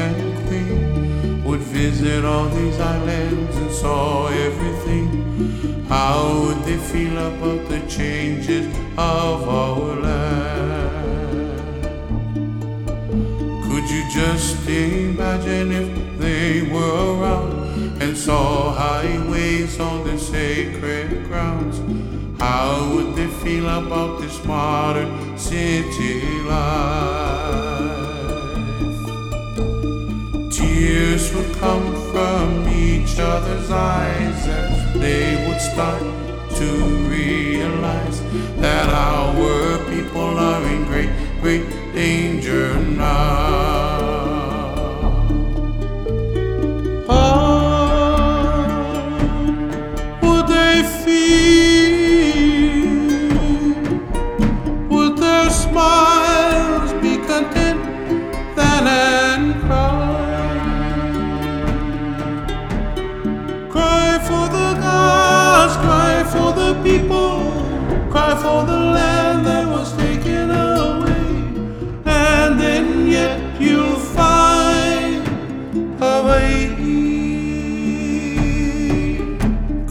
and queen would visit all these islands and saw everything How would they feel about the changes of our land? Could you just imagine if they were around and saw highways on the sacred grounds? How would they feel about this modern city life? Would come from each other's eyes as they would start to realize that our people are in great, great danger for the land that was taken away. And then yet you'll find Hawaii.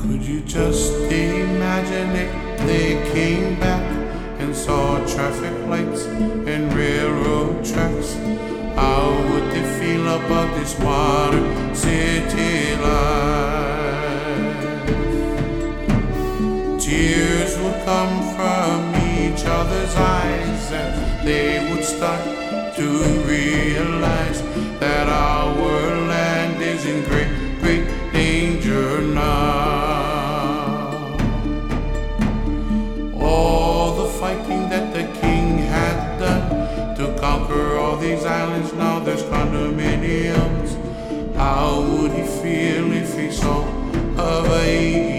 Could you just imagine if they came back and saw traffic lights and railroad tracks? How would they feel about this modern city life? Other's eyes and they would start to realize that our land is in great, great danger now. All the fighting that the king had done to conquer all these islands, now there's condominiums. How would he feel if he saw Hawaii?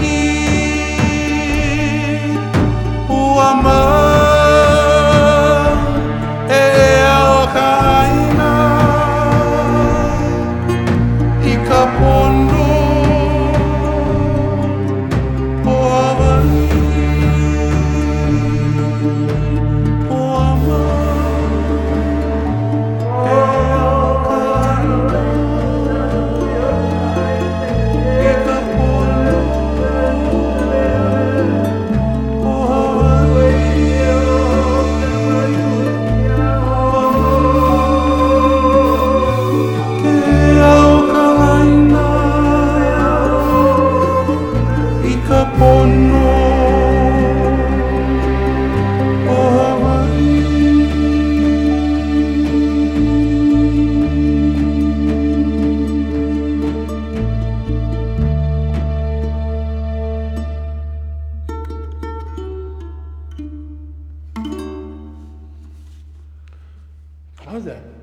that?